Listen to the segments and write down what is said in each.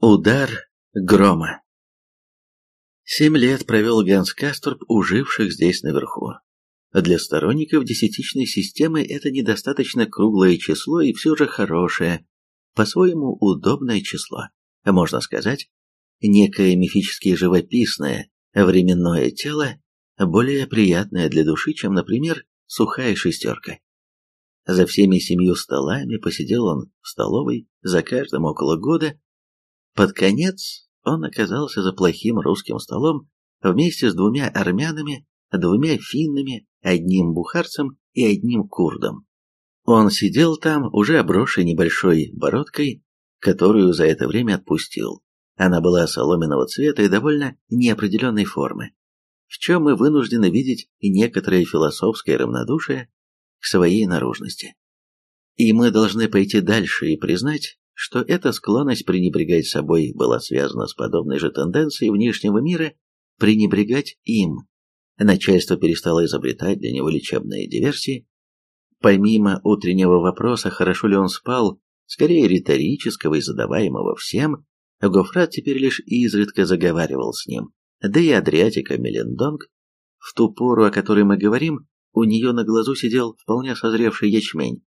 Удар грома. Семь лет провел Ганс Касторп у здесь наверху. Для сторонников десятичной системы это недостаточно круглое число и все же хорошее, по-своему удобное число. Можно сказать, некое мифически живописное временное тело, более приятное для души, чем, например, сухая шестерка. За всеми семью столами посидел он в столовой, за каждым около года, под конец он оказался за плохим русским столом вместе с двумя армянами, двумя финнами, одним бухарцем и одним курдом. Он сидел там, уже обросший небольшой бородкой, которую за это время отпустил. Она была соломенного цвета и довольно неопределенной формы, в чем мы вынуждены видеть некоторое философское равнодушие к своей наружности. И мы должны пойти дальше и признать, что эта склонность пренебрегать собой была связана с подобной же тенденцией внешнего мира пренебрегать им. Начальство перестало изобретать для него лечебные диверсии. Помимо утреннего вопроса, хорошо ли он спал, скорее риторического и задаваемого всем, Гофрат теперь лишь изредка заговаривал с ним. Да и Адриатика Мелендонг, в ту пору, о которой мы говорим, у нее на глазу сидел вполне созревший ячмень,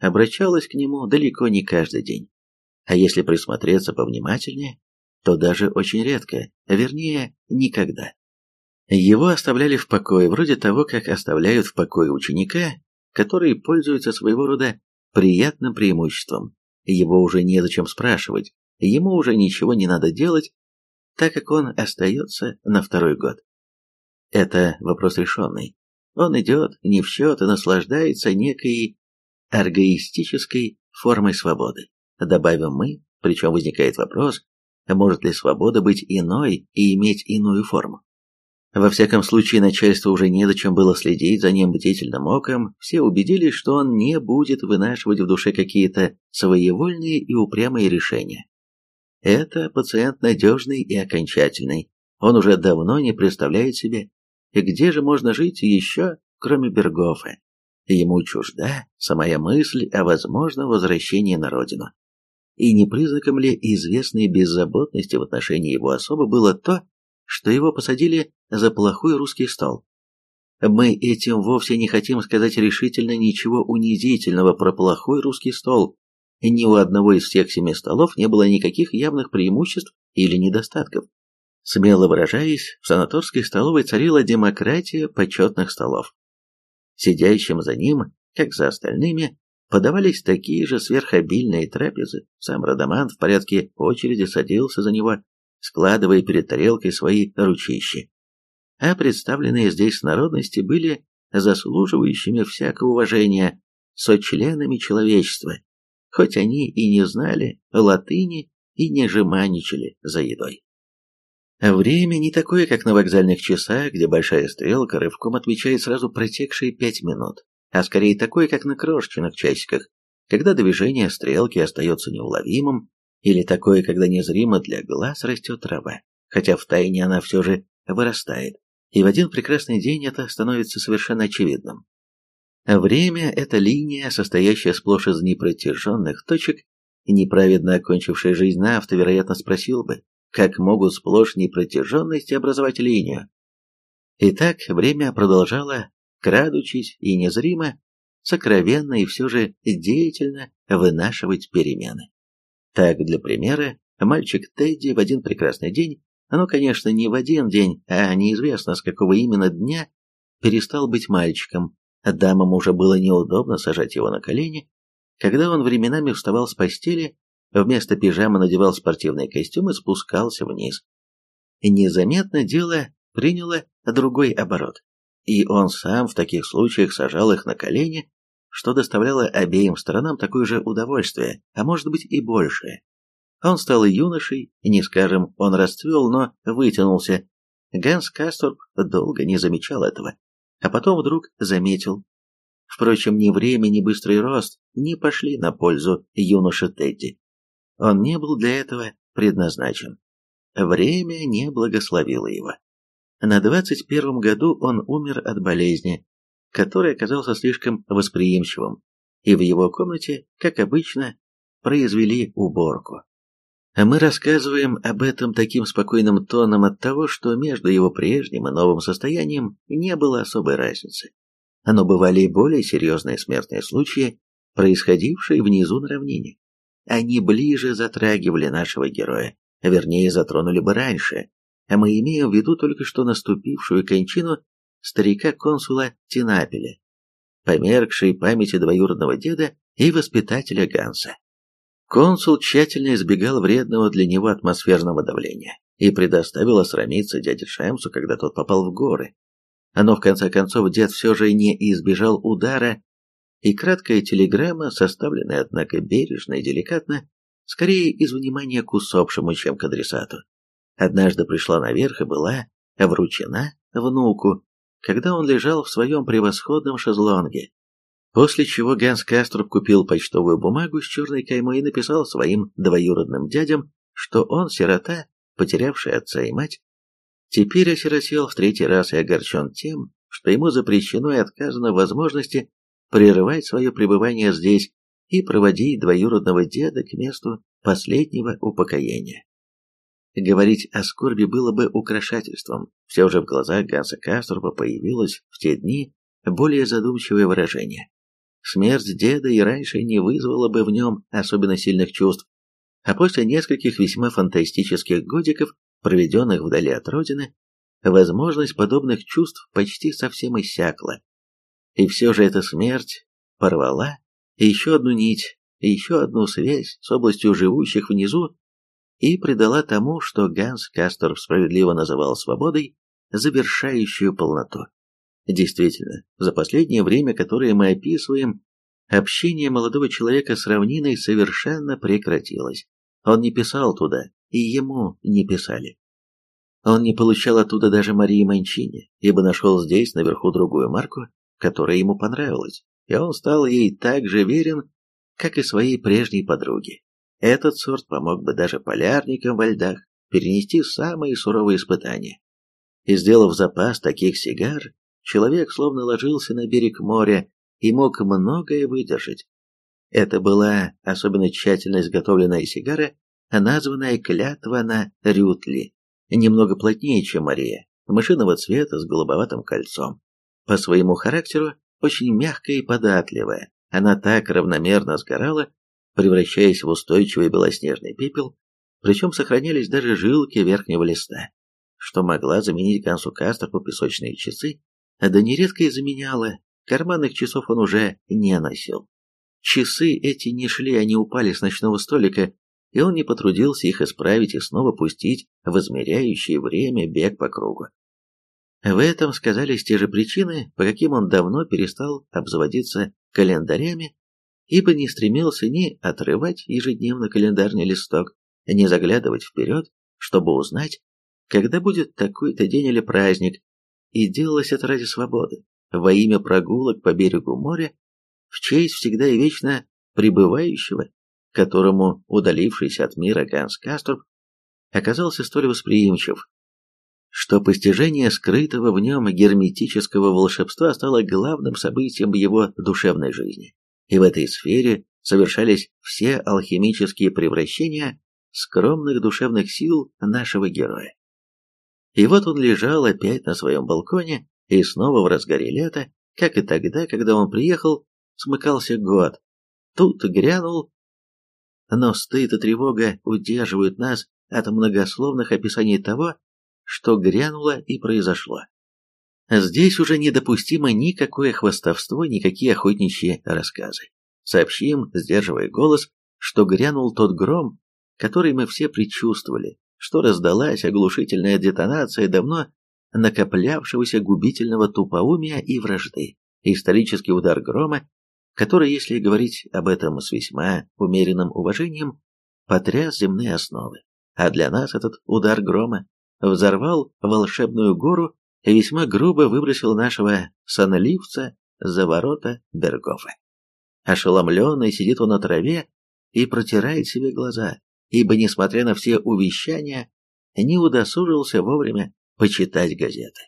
обращалась к нему далеко не каждый день. А если присмотреться повнимательнее, то даже очень редко, вернее, никогда. Его оставляли в покое, вроде того, как оставляют в покое ученика, который пользуется своего рода приятным преимуществом. Его уже незачем спрашивать, ему уже ничего не надо делать, так как он остается на второй год. Это вопрос решенный. Он идет не в счет и наслаждается некой аргоистической формой свободы добавим мы, причем возникает вопрос, может ли свобода быть иной и иметь иную форму. Во всяком случае, начальству уже незачем было следить за ним бдительным оком, все убедились, что он не будет вынашивать в душе какие-то своевольные и упрямые решения. Это пациент надежный и окончательный, он уже давно не представляет себе, где же можно жить еще, кроме Бергофа. Ему чужда самая мысль о возможном возвращении на родину и не признаком ли известной беззаботности в отношении его особы было то, что его посадили за плохой русский стол. Мы этим вовсе не хотим сказать решительно ничего унизительного про плохой русский стол. Ни у одного из всех семи столов не было никаких явных преимуществ или недостатков. Смело выражаясь, в санаторской столовой царила демократия почетных столов. Сидящим за ним, как за остальными, подавались такие же сверхобильные трапезы. Сам Радамант в порядке очереди садился за него, складывая перед тарелкой свои ручищи. А представленные здесь народности были заслуживающими всякого уважения сочленами человечества, хоть они и не знали латыни и не жеманничали за едой. Время не такое, как на вокзальных часах, где большая стрелка рывком отмечает сразу протекшие пять минут а скорее такой, как на крошечных часиках, когда движение стрелки остается неуловимым, или такое, когда незримо для глаз растет трава, хотя в тайне она все же вырастает, и в один прекрасный день это становится совершенно очевидным. Время – это линия, состоящая сплошь из непротяженных точек, неправедно окончивший жизнь авто, вероятно, спросил бы, как могут сплошь непротяженности образовать линию. Итак, время продолжало крадучись и незримо, сокровенно и все же деятельно вынашивать перемены. Так, для примера, мальчик Тедди в один прекрасный день, ну, конечно, не в один день, а неизвестно с какого именно дня, перестал быть мальчиком, дамам уже было неудобно сажать его на колени, когда он временами вставал с постели, вместо пижамы надевал спортивный костюм и спускался вниз. Незаметно дело приняло другой оборот и он сам в таких случаях сажал их на колени, что доставляло обеим сторонам такое же удовольствие, а может быть и большее. Он стал юношей, не скажем, он расцвел, но вытянулся. Ганс Касторп долго не замечал этого, а потом вдруг заметил. Впрочем, ни время, ни быстрый рост не пошли на пользу юноше Тедди. Он не был для этого предназначен. Время не благословило его. На 21 году он умер от болезни, который оказался слишком восприимчивым, и в его комнате, как обычно, произвели уборку. Мы рассказываем об этом таким спокойным тоном от того, что между его прежним и новым состоянием не было особой разницы. Но бывали и более серьезные смертные случаи, происходившие внизу на равнине. Они ближе затрагивали нашего героя, вернее, затронули бы раньше, мы имеем в виду только что наступившую кончину старика-консула Тинапеля, померкшей памяти двоюродного деда и воспитателя Ганса. Консул тщательно избегал вредного для него атмосферного давления и предоставил осрамиться дяде Шемсу, когда тот попал в горы. Но в конце концов дед все же не избежал удара, и краткая телеграмма, составленная, однако, бережно и деликатно, скорее из внимания к усопшему, чем к адресату, однажды пришла наверх и была вручена внуку, когда он лежал в своем превосходном шезлонге. После чего Ганс Каструб купил почтовую бумагу с черной каймой и написал своим двоюродным дядям, что он сирота, потерявший отца и мать, теперь осиротел в третий раз и огорчен тем, что ему запрещено и отказано в возможности прерывать свое пребывание здесь и проводить двоюродного деда к месту последнего упокоения. Говорить о скорби было бы украшательством, все же в глазах Ганса Каструпа появилось в те дни более задумчивое выражение. Смерть деда и раньше не вызвала бы в нем особенно сильных чувств, а после нескольких весьма фантастических годиков, проведенных вдали от родины, возможность подобных чувств почти совсем иссякла. И все же эта смерть порвала еще одну нить, еще одну связь с областью живущих внизу и придала тому, что Ганс Кастер справедливо называл свободой, завершающую полноту. Действительно, за последнее время, которое мы описываем, общение молодого человека с равниной совершенно прекратилось. Он не писал туда, и ему не писали. Он не получал оттуда даже Марии Манчини, ибо нашел здесь наверху другую марку, которая ему понравилась, и он стал ей так же верен, как и своей прежней подруге. Этот сорт помог бы даже полярникам во льдах перенести самые суровые испытания. И сделав запас таких сигар, человек словно ложился на берег моря и мог многое выдержать. Это была особенно тщательно изготовленная сигара, названная «Клятва на Рютли», немного плотнее, чем Мария, мышиного цвета с голубоватым кольцом. По своему характеру очень мягкая и податливая, она так равномерно сгорала, превращаясь в устойчивый белоснежный пепел, причем сохранялись даже жилки верхнего листа, что могла заменить Гансу Кастерпу песочные часы, да нередко и заменяла, карманных часов он уже не носил. Часы эти не шли, они упали с ночного столика, и он не потрудился их исправить и снова пустить в измеряющее время бег по кругу. В этом сказались те же причины, по каким он давно перестал обзаводиться календарями ибо не стремился ни отрывать ежедневно календарный листок, ни заглядывать вперед, чтобы узнать, когда будет такой-то день или праздник, и делалось это ради свободы, во имя прогулок по берегу моря, в честь всегда и вечно пребывающего, которому удалившийся от мира Ганс Каструб оказался столь восприимчив, что постижение скрытого в нем герметического волшебства стало главным событием его душевной жизни и в этой сфере совершались все алхимические превращения скромных душевных сил нашего героя. И вот он лежал опять на своем балконе, и снова в разгаре лета, как и тогда, когда он приехал, смыкался год. Тут грянул, но стыд и тревога удерживают нас от многословных описаний того, что грянуло и произошло. Здесь уже недопустимо никакое хвастовство, никакие охотничьи рассказы. Сообщим, сдерживая голос, что грянул тот гром, который мы все предчувствовали, что раздалась оглушительная детонация давно накоплявшегося губительного тупоумия и вражды. Исторический удар грома, который, если говорить об этом с весьма умеренным уважением, потряс земные основы. А для нас этот удар грома взорвал волшебную гору весьма грубо выбросил нашего сонливца за ворота Бергофа. Ошеломленный сидит он на траве и протирает себе глаза, ибо, несмотря на все увещания, не удосужился вовремя почитать газеты.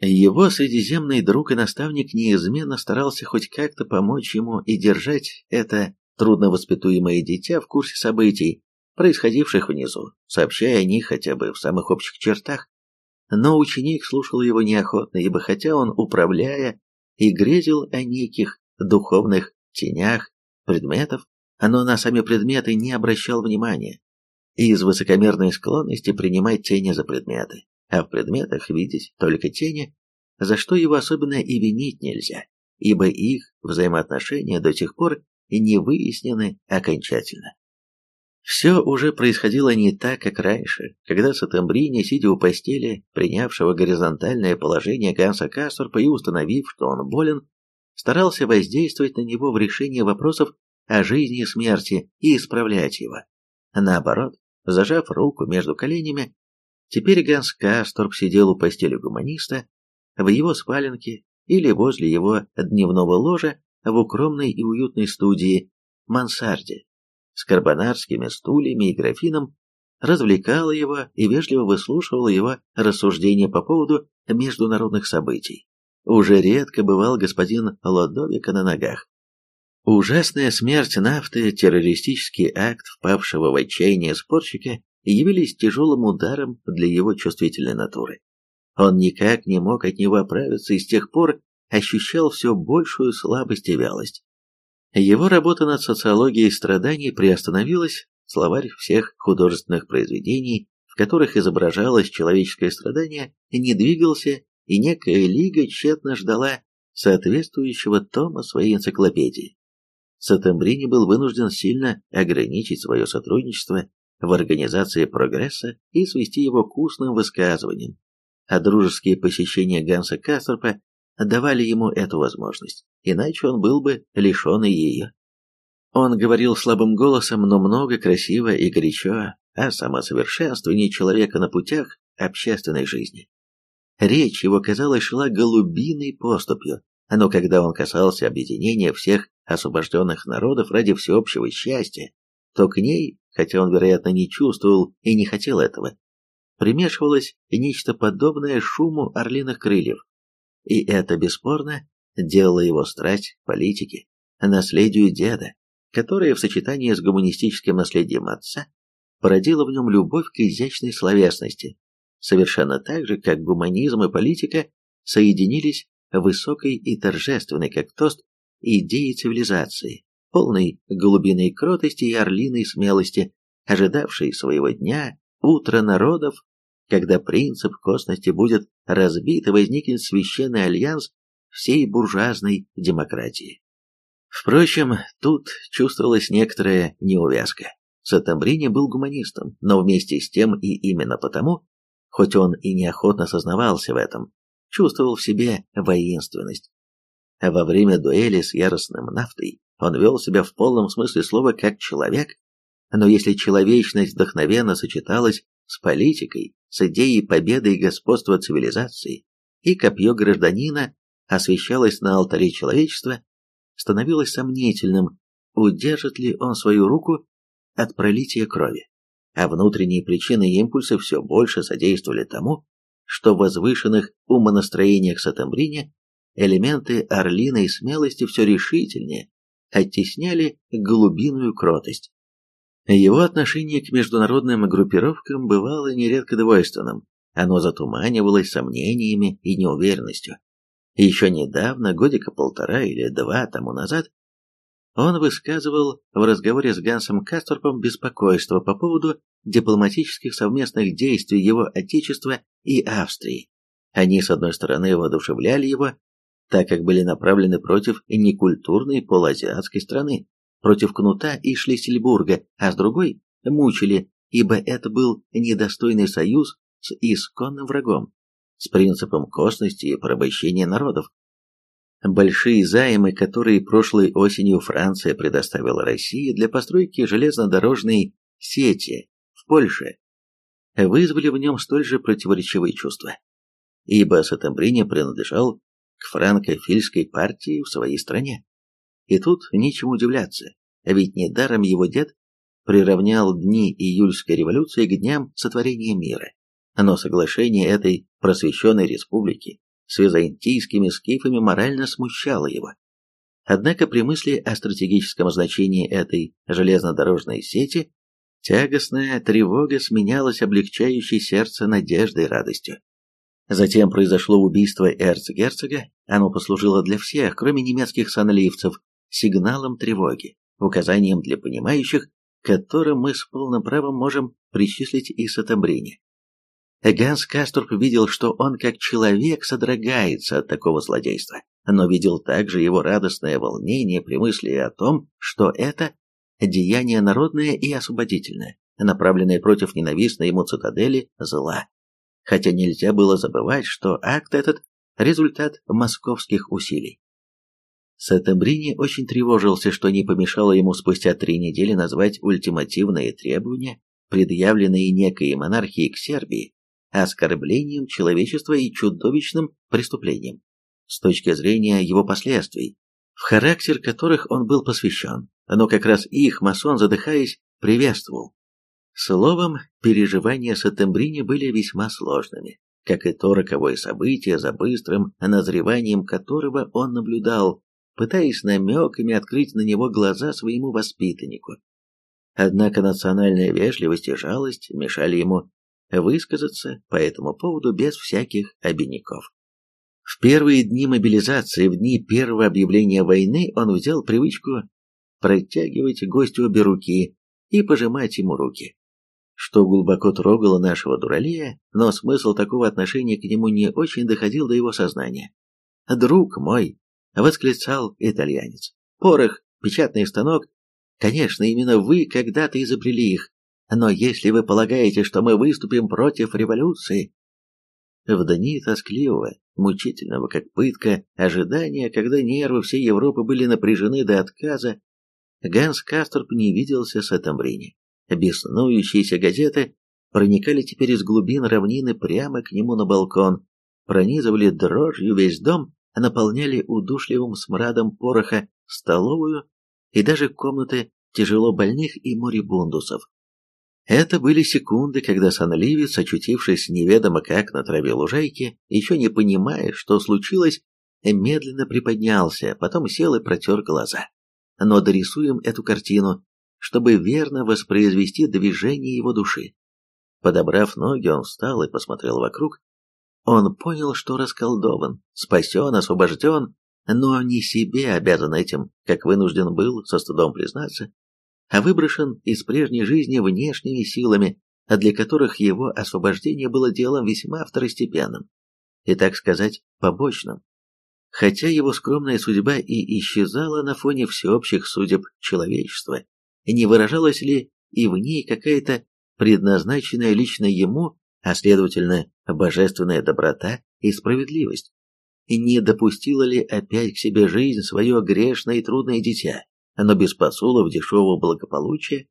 Его средиземный друг и наставник неизменно старался хоть как-то помочь ему и держать это трудновоспитуемое дитя в курсе событий, происходивших внизу, сообщая о них хотя бы в самых общих чертах. Но ученик слушал его неохотно, ибо хотя он, управляя, и грезил о неких духовных тенях предметов, но на сами предметы не обращал внимания, и из высокомерной склонности принимать тени за предметы, а в предметах видеть только тени, за что его особенно и винить нельзя, ибо их взаимоотношения до сих пор не выяснены окончательно. Все уже происходило не так, как раньше, когда Сатамбрини, сидя у постели, принявшего горизонтальное положение Ганса Касторпа и установив, что он болен, старался воздействовать на него в решении вопросов о жизни и смерти и исправлять его. Наоборот, зажав руку между коленями, теперь Ганс Касторп сидел у постели гуманиста, в его спаленке или возле его дневного ложа в укромной и уютной студии мансарде с карбонарскими стульями и графином, развлекала его и вежливо выслушивала его рассуждения по поводу международных событий. Уже редко бывал господин Лодовика на ногах. Ужасная смерть нафты, террористический акт впавшего в отчаяние спорщика явились тяжелым ударом для его чувствительной натуры. Он никак не мог от него оправиться и с тех пор ощущал все большую слабость и вялость. Его работа над социологией страданий приостановилась, словарь всех художественных произведений, в которых изображалось человеческое страдание, не двигался, и некая лига тщетно ждала соответствующего тома своей энциклопедии. Сатамбрини был вынужден сильно ограничить свое сотрудничество в организации прогресса и свести его к устным высказываниям, а дружеские посещения Ганса Кастерпа давали ему эту возможность иначе он был бы лишен и ее. Он говорил слабым голосом, но много красиво и горячо о самосовершенствовании человека на путях общественной жизни. Речь его, казалось, шла голубиной поступью, но когда он касался объединения всех освобожденных народов ради всеобщего счастья, то к ней, хотя он, вероятно, не чувствовал и не хотел этого, примешивалось нечто подобное шуму орлиных крыльев. И это, бесспорно, делала его страсть к политике, наследию деда, которая в сочетании с гуманистическим наследием отца породила в нем любовь к изящной словесности, совершенно так же, как гуманизм и политика соединились в высокой и торжественной, как тост, идеи цивилизации, полной голубиной кротости и орлиной смелости, ожидавшей своего дня, утра народов, когда принцип косности будет разбит и возникнет священный альянс всей буржуазной демократии. Впрочем, тут чувствовалась некоторая неувязка. Сатамбрини был гуманистом, но вместе с тем и именно потому, хоть он и неохотно сознавался в этом, чувствовал в себе воинственность. Во время дуэли с яростным нафтой он вел себя в полном смысле слова как человек, но если человечность вдохновенно сочеталась с политикой, с идеей победы и господства цивилизации, и копье гражданина освещалось на алтаре человечества, становилось сомнительным, удержит ли он свою руку от пролития крови. А внутренние причины и импульсы все больше содействовали тому, что в возвышенных умонастроениях Сатамбрине элементы орлиной смелости все решительнее оттесняли голубиную кротость. Его отношение к международным группировкам бывало нередко двойственным, оно затуманивалось сомнениями и неуверенностью. Еще недавно, годика полтора или два тому назад, он высказывал в разговоре с Гансом Касторпом беспокойство по поводу дипломатических совместных действий его Отечества и Австрии. Они, с одной стороны, воодушевляли его, так как были направлены против некультурной полуазиатской страны, против Кнута и Шлиссельбурга, а с другой – мучили, ибо это был недостойный союз с исконным врагом с принципом косности и порабощения народов. Большие займы, которые прошлой осенью Франция предоставила России для постройки железнодорожной сети в Польше, вызвали в нем столь же противоречивые чувства. Ибо Сатамбрини принадлежал к франкофильской партии в своей стране. И тут нечему удивляться, ведь недаром его дед приравнял дни июльской революции к дням сотворения мира но соглашение этой просвещенной республики с византийскими скифами морально смущало его. Однако при мысли о стратегическом значении этой железнодорожной сети Тягостная тревога сменялась облегчающей сердце надеждой и радостью. Затем произошло убийство эрцгерцога, оно послужило для всех, кроме немецких сонливцев, сигналом тревоги, указанием для понимающих, которым мы с полным правом можем причислить и Сатамбрини. Ганс Касторп видел, что он как человек содрогается от такого злодейства, но видел также его радостное волнение при мысли о том, что это деяние народное и освободительное, направленное против ненавистной ему цитадели зла. Хотя нельзя было забывать, что акт этот – результат московских усилий. Сатамбрини очень тревожился, что не помешало ему спустя три недели назвать ультимативные требования, предъявленные некой монархией к Сербии, оскорблением человечества и чудовищным преступлением, с точки зрения его последствий, в характер которых он был посвящен, но как раз их масон, задыхаясь, приветствовал. Словом, переживания Сатембрини были весьма сложными, как и то роковое событие, за быстрым назреванием которого он наблюдал, пытаясь намеками открыть на него глаза своему воспитаннику. Однако национальная вежливость и жалость мешали ему высказаться по этому поводу без всяких обиняков. В первые дни мобилизации, в дни первого объявления войны, он взял привычку протягивать гостю обе руки и пожимать ему руки. Что глубоко трогало нашего дуралея, но смысл такого отношения к нему не очень доходил до его сознания. «Друг мой!» — восклицал итальянец. «Порох, печатный станок. Конечно, именно вы когда-то изобрели их. Но если вы полагаете, что мы выступим против революции, в дни тоскливого, мучительного, как пытка, ожидания, когда нервы всей Европы были напряжены до отказа, Ганс Касторп не виделся с Атамбрини. Беснующиеся газеты проникали теперь из глубин равнины прямо к нему на балкон, пронизывали дрожью весь дом, наполняли удушливым смрадом пороха столовую и даже комнаты тяжело больных и морибундусов. Это были секунды, когда сонливец, очутившись неведомо как на траве лужайки, еще не понимая, что случилось, медленно приподнялся, потом сел и протер глаза. Но дорисуем эту картину, чтобы верно воспроизвести движение его души. Подобрав ноги, он встал и посмотрел вокруг. Он понял, что расколдован, спасен, освобожден, но не себе обязан этим, как вынужден был со стыдом признаться, а выброшен из прежней жизни внешними силами, для которых его освобождение было делом весьма второстепенным и, так сказать, побочным. Хотя его скромная судьба и исчезала на фоне всеобщих судеб человечества, не выражалась ли и в ней какая-то предназначенная лично ему, а следовательно, божественная доброта и справедливость? Не допустила ли опять к себе жизнь свое грешное и трудное дитя? но без посулов дешевого благополучия,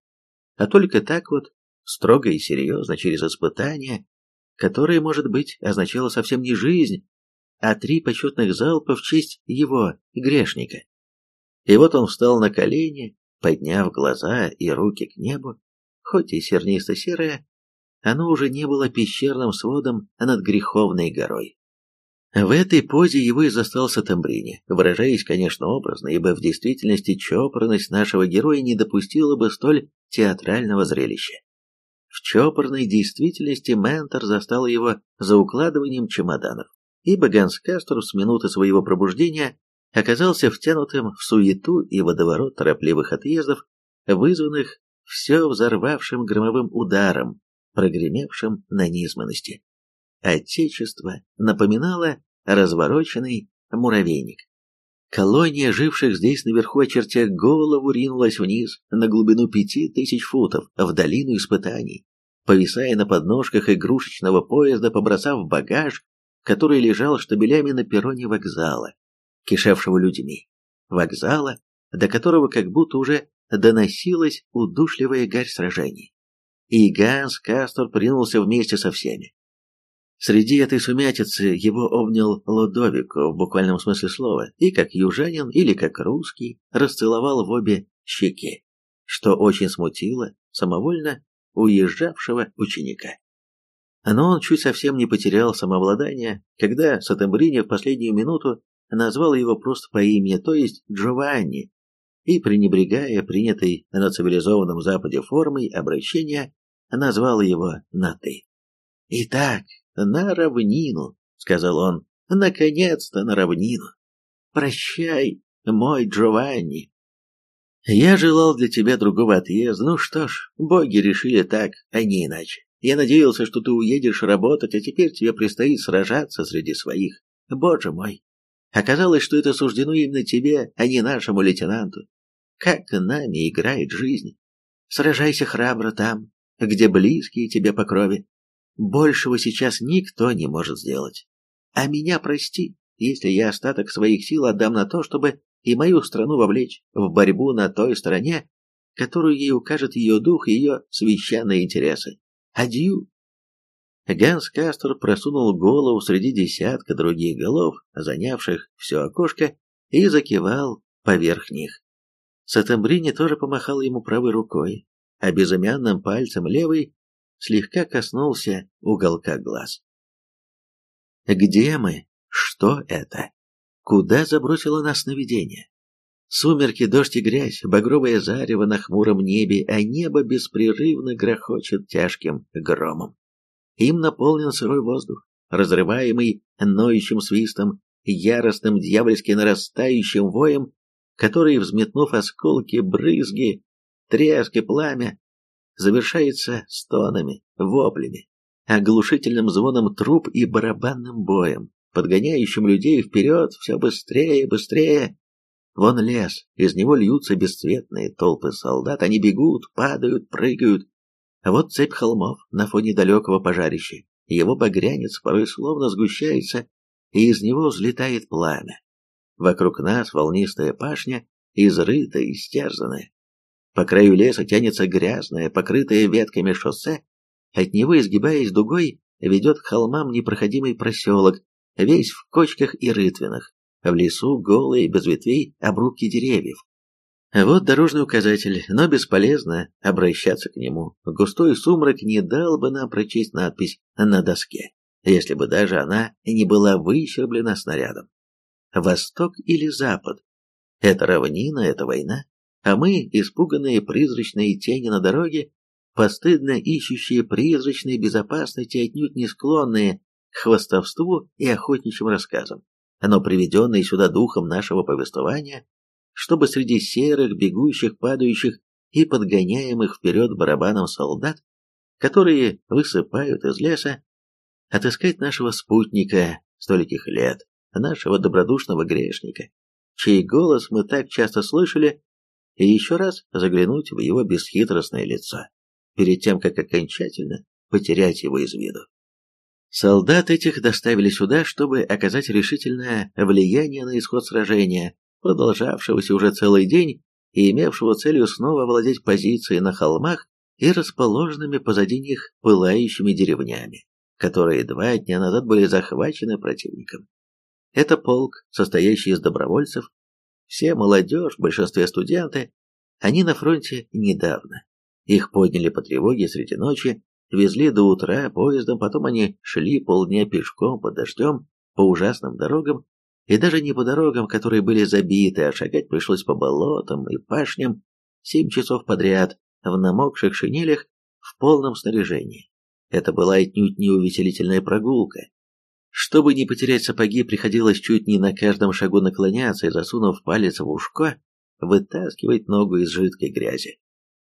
а только так вот, строго и серьезно, через испытания, которое, может быть, означало совсем не жизнь, а три почетных залпа в честь его, грешника. И вот он встал на колени, подняв глаза и руки к небу, хоть и сернисто-серое, оно уже не было пещерным сводом над греховной горой. В этой позе его и застал Сатамбрини, выражаясь, конечно, образно, ибо в действительности чопорность нашего героя не допустила бы столь театрального зрелища. В чопорной действительности ментор застал его за укладыванием чемоданов, ибо Ганс Кастро с минуты своего пробуждения оказался втянутым в суету и водоворот торопливых отъездов, вызванных все взорвавшим громовым ударом, прогремевшим на низменности. Отечество напоминало развороченный муравейник. Колония живших здесь наверху, очертя голову, ринулась вниз на глубину пяти тысяч футов, в долину испытаний, повисая на подножках игрушечного поезда, побросав багаж, который лежал штабелями на перроне вокзала, кишевшего людьми. Вокзала, до которого как будто уже доносилась удушливая гарь сражений. И Ганс Кастор принулся вместе со всеми. Среди этой сумятицы его обнял Лодовико в буквальном смысле слова, и как южанин или как русский расцеловал в обе щеки, что очень смутило самовольно уезжавшего ученика. Но он чуть совсем не потерял самообладание, когда Сатембрини в последнюю минуту назвал его просто по имени, то есть Джованни, и, пренебрегая принятой на цивилизованном Западе формой обращения, назвал его на «ты». «Итак, на равнину», — сказал он, — «наконец-то на равнину. Прощай, мой Джованни». Я желал для тебя другого отъезда. Ну что ж, боги решили так, а не иначе. Я надеялся, что ты уедешь работать, а теперь тебе предстоит сражаться среди своих. Боже мой! Оказалось, что это суждено именно тебе, а не нашему лейтенанту. Как нами играет жизнь. Сражайся храбро там, где близкие тебе по крови. Большего сейчас никто не может сделать. А меня прости, если я остаток своих сил отдам на то, чтобы и мою страну вовлечь в борьбу на той стороне, которую ей укажет ее дух и ее священные интересы. Адью! Ганс Кастер просунул голову среди десятка других голов, занявших все окошко, и закивал поверх них. Сатамбрини тоже помахал ему правой рукой, а безымянным пальцем левой слегка коснулся уголка глаз. «Где мы? Что это? Куда забросило нас наведение?» Сумерки, дождь и грязь, багровое зарево на хмуром небе, а небо беспрерывно грохочет тяжким громом. Им наполнен сырой воздух, разрываемый ноющим свистом, яростным дьявольски нарастающим воем, который, взметнув осколки, брызги, треск и пламя, завершается стонами, воплями, оглушительным звоном труб и барабанным боем, подгоняющим людей вперед все быстрее и быстрее. Вон лес, из него льются бесцветные толпы солдат, они бегут, падают, прыгают. А вот цепь холмов на фоне далекого пожарища, его багрянец порой словно сгущается, и из него взлетает пламя. Вокруг нас волнистая пашня, изрытая и стерзанная. По краю леса тянется грязное, покрытое ветками шоссе, от него, изгибаясь дугой, ведет к холмам непроходимый проселок, весь в кочках и рытвинах. В лесу голые, без ветвей, обрубки деревьев. Вот дорожный указатель, но бесполезно обращаться к нему. Густой сумрак не дал бы нам прочесть надпись на доске, если бы даже она не была выщерблена снарядом. Восток или Запад? Это равнина, это война. А мы, испуганные призрачные тени на дороге, постыдно ищущие призрачной безопасности, отнюдь не склонные к хвастовству и охотничьим рассказам но приведенный сюда духом нашего повествования, чтобы среди серых, бегущих, падающих и подгоняемых вперед барабаном солдат, которые высыпают из леса, отыскать нашего спутника стольких лет, нашего добродушного грешника, чей голос мы так часто слышали, и еще раз заглянуть в его бесхитростное лицо, перед тем, как окончательно потерять его из виду. Солдат этих доставили сюда, чтобы оказать решительное влияние на исход сражения, продолжавшегося уже целый день и имевшего целью снова овладеть позицией на холмах и расположенными позади них пылающими деревнями, которые два дня назад были захвачены противником. Это полк, состоящий из добровольцев, все молодежь, в большинстве студенты, они на фронте недавно. Их подняли по тревоге среди ночи Везли до утра поездом, потом они шли полдня пешком под дождем по ужасным дорогам, и даже не по дорогам, которые были забиты, а шагать пришлось по болотам и пашням семь часов подряд в намокших шинелях в полном снаряжении. Это была отнюдь не увеселительная прогулка. Чтобы не потерять сапоги, приходилось чуть не на каждом шагу наклоняться и, засунув палец в ушко, вытаскивать ногу из жидкой грязи.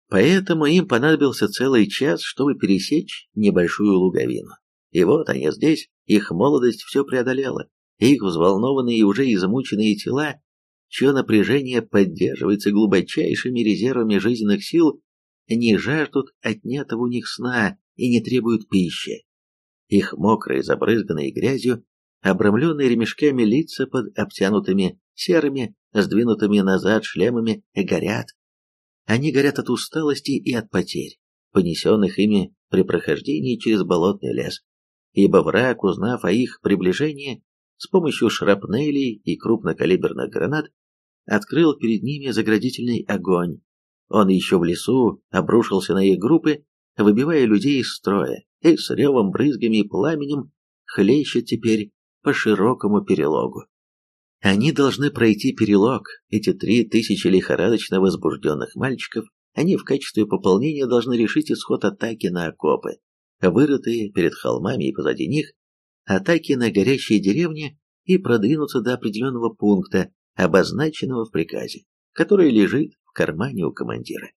Поэтому им понадобился целый час, чтобы пересечь небольшую луговину. И вот они здесь, их молодость все преодолела, их взволнованные и уже измученные тела, чье напряжение поддерживается глубочайшими резервами жизненных сил, не жаждут отнятого у них сна и не требуют пищи. Их мокрые, забрызганные грязью, обрамленные ремешками лица под обтянутыми серыми, сдвинутыми назад шлемами, горят, они горят от усталости и от потерь, понесенных ими при прохождении через болотный лес, ибо враг, узнав о их приближении, с помощью шрапнелей и крупнокалиберных гранат, открыл перед ними заградительный огонь. Он еще в лесу обрушился на их группы, выбивая людей из строя, и с ревом, брызгами и пламенем хлещет теперь по широкому перелогу. Они должны пройти перелог, эти три тысячи лихорадочно возбужденных мальчиков, они в качестве пополнения должны решить исход атаки на окопы, вырытые перед холмами и позади них, атаки на горящие деревни и продвинуться до определенного пункта, обозначенного в приказе, который лежит в кармане у командира.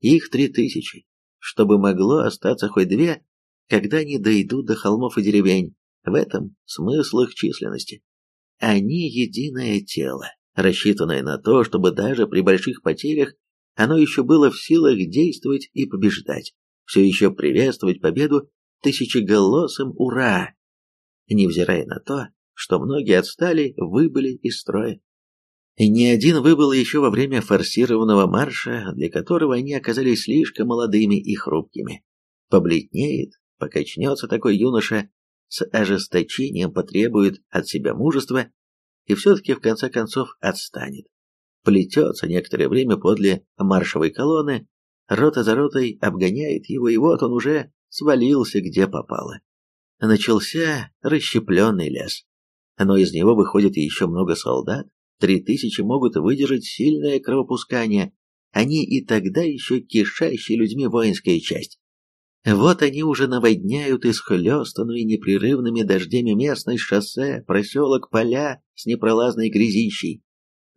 Их три тысячи, чтобы могло остаться хоть две, когда они дойдут до холмов и деревень. В этом смысл их численности. Они единое тело, рассчитанное на то, чтобы даже при больших потерях оно еще было в силах действовать и побеждать, все еще приветствовать победу тысячеголосым «Ура!», невзирая на то, что многие отстали, выбыли из строя. Ни один выбыл еще во время форсированного марша, для которого они оказались слишком молодыми и хрупкими. Побледнеет, покачнется такой юноша, с ожесточением потребует от себя мужества и все-таки в конце концов отстанет. Плетется некоторое время подле маршевой колонны, рота за ротой обгоняет его, и вот он уже свалился где попало. Начался расщепленный лес. Но из него выходит еще много солдат, три тысячи могут выдержать сильное кровопускание, они и тогда еще кишащие людьми воинская часть. Вот они уже наводняют исхлестанную непрерывными дождями местность шоссе, проселок, поля с непролазной грязищей.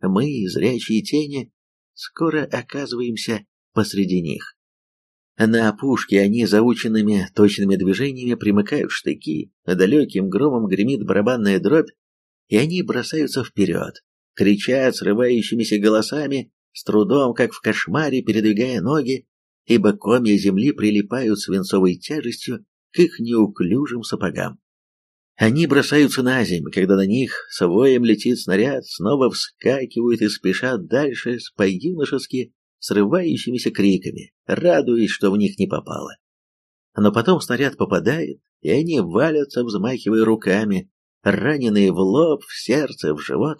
Мы, зрячие тени, скоро оказываемся посреди них. На опушке они заученными точными движениями примыкают штыки, далеким громом гремит барабанная дробь, и они бросаются вперед, кричат срывающимися голосами, с трудом, как в кошмаре, передвигая ноги, ибо комья земли прилипают свинцовой тяжестью к их неуклюжим сапогам. Они бросаются на землю, когда на них с воем летит снаряд, снова вскакивают и спешат дальше с по-юношески срывающимися криками, радуясь, что в них не попало. Но потом снаряд попадает, и они валятся, взмахивая руками, раненые в лоб, в сердце, в живот.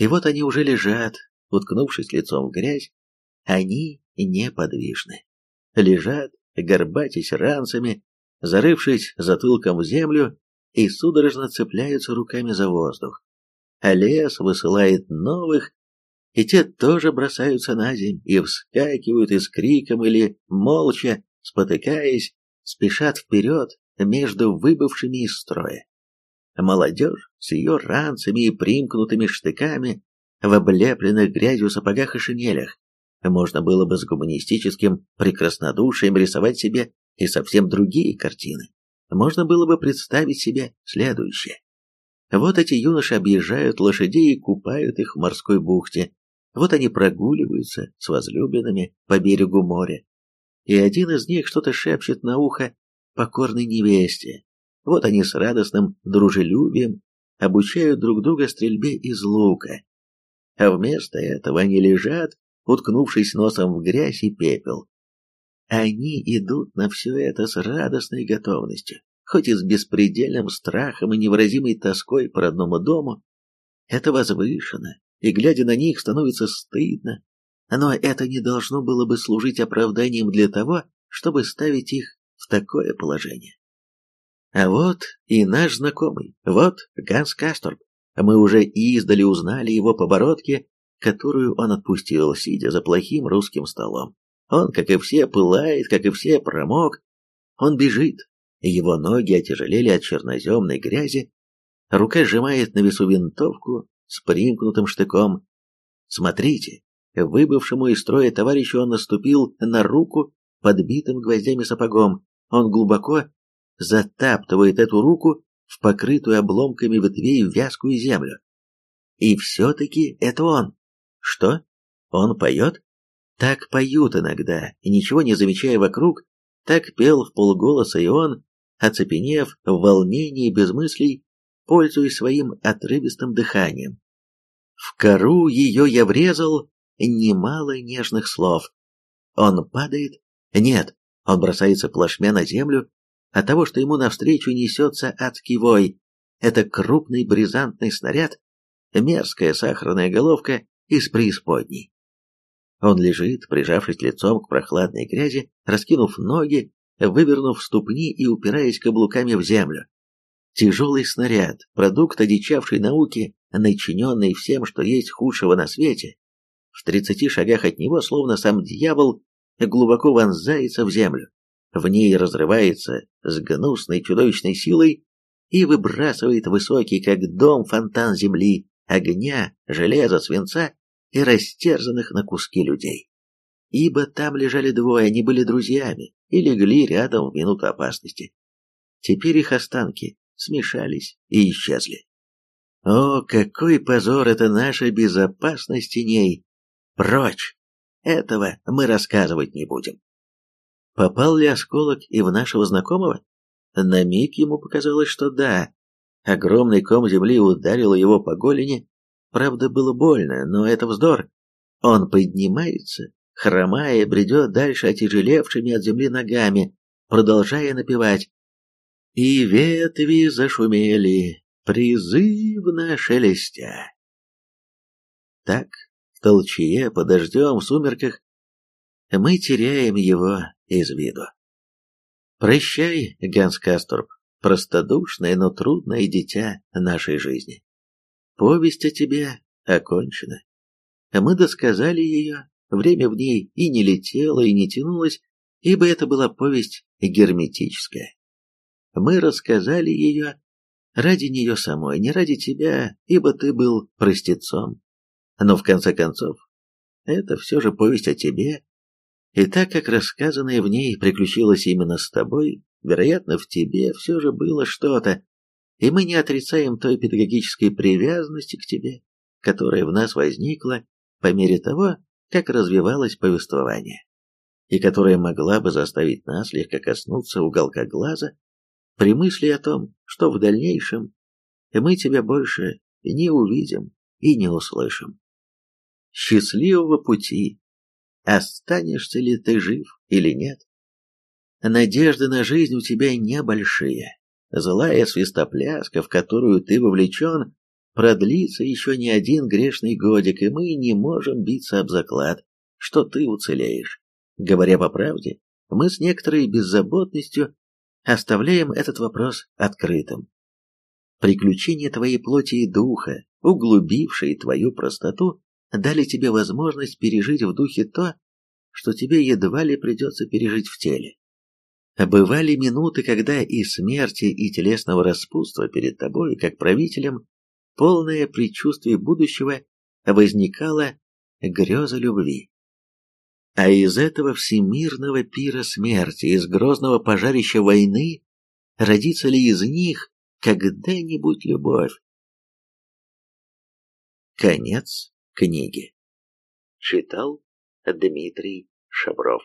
И вот они уже лежат, уткнувшись лицом в грязь, они неподвижны. Лежат, горбатясь ранцами, зарывшись затылком в землю и судорожно цепляются руками за воздух. А лес высылает новых, и те тоже бросаются на земь и вскакивают и с криком или молча, спотыкаясь, спешат вперед между выбывшими из строя. Молодежь с ее ранцами и примкнутыми штыками в облепленных грязью сапогах и шинелях можно было бы с гуманистическим прекраснодушием рисовать себе и совсем другие картины. Можно было бы представить себе следующее. Вот эти юноши объезжают лошадей и купают их в морской бухте. Вот они прогуливаются с возлюбленными по берегу моря. И один из них что-то шепчет на ухо покорной невесте. Вот они с радостным дружелюбием обучают друг друга стрельбе из лука. А вместо этого они лежат уткнувшись носом в грязь и пепел. Они идут на все это с радостной готовностью, хоть и с беспредельным страхом и невыразимой тоской по родному дому. Это возвышено, и, глядя на них, становится стыдно. Но это не должно было бы служить оправданием для того, чтобы ставить их в такое положение. А вот и наш знакомый, вот Ганс Касторб. Мы уже издали узнали его по бородке которую он отпустил, сидя за плохим русским столом. Он, как и все, пылает, как и все, промок. Он бежит, его ноги отяжелели от черноземной грязи, рука сжимает на весу винтовку с примкнутым штыком. Смотрите, выбывшему из строя товарищу он наступил на руку подбитым гвоздями сапогом. Он глубоко затаптывает эту руку в покрытую обломками ветвей вязкую землю. И все-таки это он. Что? Он поет? Так поют иногда, и ничего не замечая вокруг, так пел в полголоса и он, оцепенев в волнении без мыслей, пользуясь своим отрывистым дыханием. В кору ее я врезал немало нежных слов. Он падает? Нет, он бросается плашмя на землю от того, что ему навстречу несется адский вой. Это крупный бризантный снаряд, мерзкая сахарная головка из преисподней. Он лежит, прижавшись лицом к прохладной грязи, раскинув ноги, вывернув ступни и упираясь каблуками в землю. Тяжелый снаряд, продукт одичавшей науки, начиненный всем, что есть худшего на свете, в тридцати шагах от него, словно сам дьявол, глубоко вонзается в землю, в ней разрывается с гнусной чудовищной силой и выбрасывает высокий, как дом, фонтан земли, огня, железа, свинца и растерзанных на куски людей. Ибо там лежали двое, они были друзьями и легли рядом в минуту опасности. Теперь их останки смешались и исчезли. О, какой позор это наша безопасность теней! Прочь! Этого мы рассказывать не будем. Попал ли осколок и в нашего знакомого? На миг ему показалось, что да. Огромный ком земли ударил его по голени. Правда, было больно, но это вздор. Он поднимается, хромая, бредет дальше отяжелевшими от земли ногами, продолжая напевать. И ветви зашумели, призывно шелестя. Так, в толчье, под дождем, в сумерках, мы теряем его из виду. Прощай, Ганс Касторб, простодушное, но трудное дитя нашей жизни. Повесть о тебе окончена. Мы досказали ее, время в ней и не летело, и не тянулось, ибо это была повесть герметическая. Мы рассказали ее ради нее самой, не ради тебя, ибо ты был простецом. Но в конце концов, это все же повесть о тебе, и так как рассказанное в ней приключилось именно с тобой, вероятно, в тебе все же было что-то, и мы не отрицаем той педагогической привязанности к тебе, которая в нас возникла по мере того, как развивалось повествование, и которая могла бы заставить нас слегка коснуться уголка глаза при мысли о том, что в дальнейшем мы тебя больше не увидим и не услышим. Счастливого пути останешься ли ты жив или нет. Надежды на жизнь у тебя небольшие. Злая свистопляска, в которую ты вовлечен, продлится еще не один грешный годик, и мы не можем биться об заклад, что ты уцелеешь. Говоря по правде, мы с некоторой беззаботностью оставляем этот вопрос открытым. Приключения твоей плоти и духа, углубившие твою простоту, дали тебе возможность пережить в духе то, что тебе едва ли придется пережить в теле. Бывали минуты, когда и смерти, и телесного распутства перед тобой, как правителем, полное предчувствие будущего, возникала греза любви. А из этого всемирного пира смерти, из грозного пожарища войны, родится ли из них когда-нибудь любовь? Конец книги. Читал Дмитрий Шабров.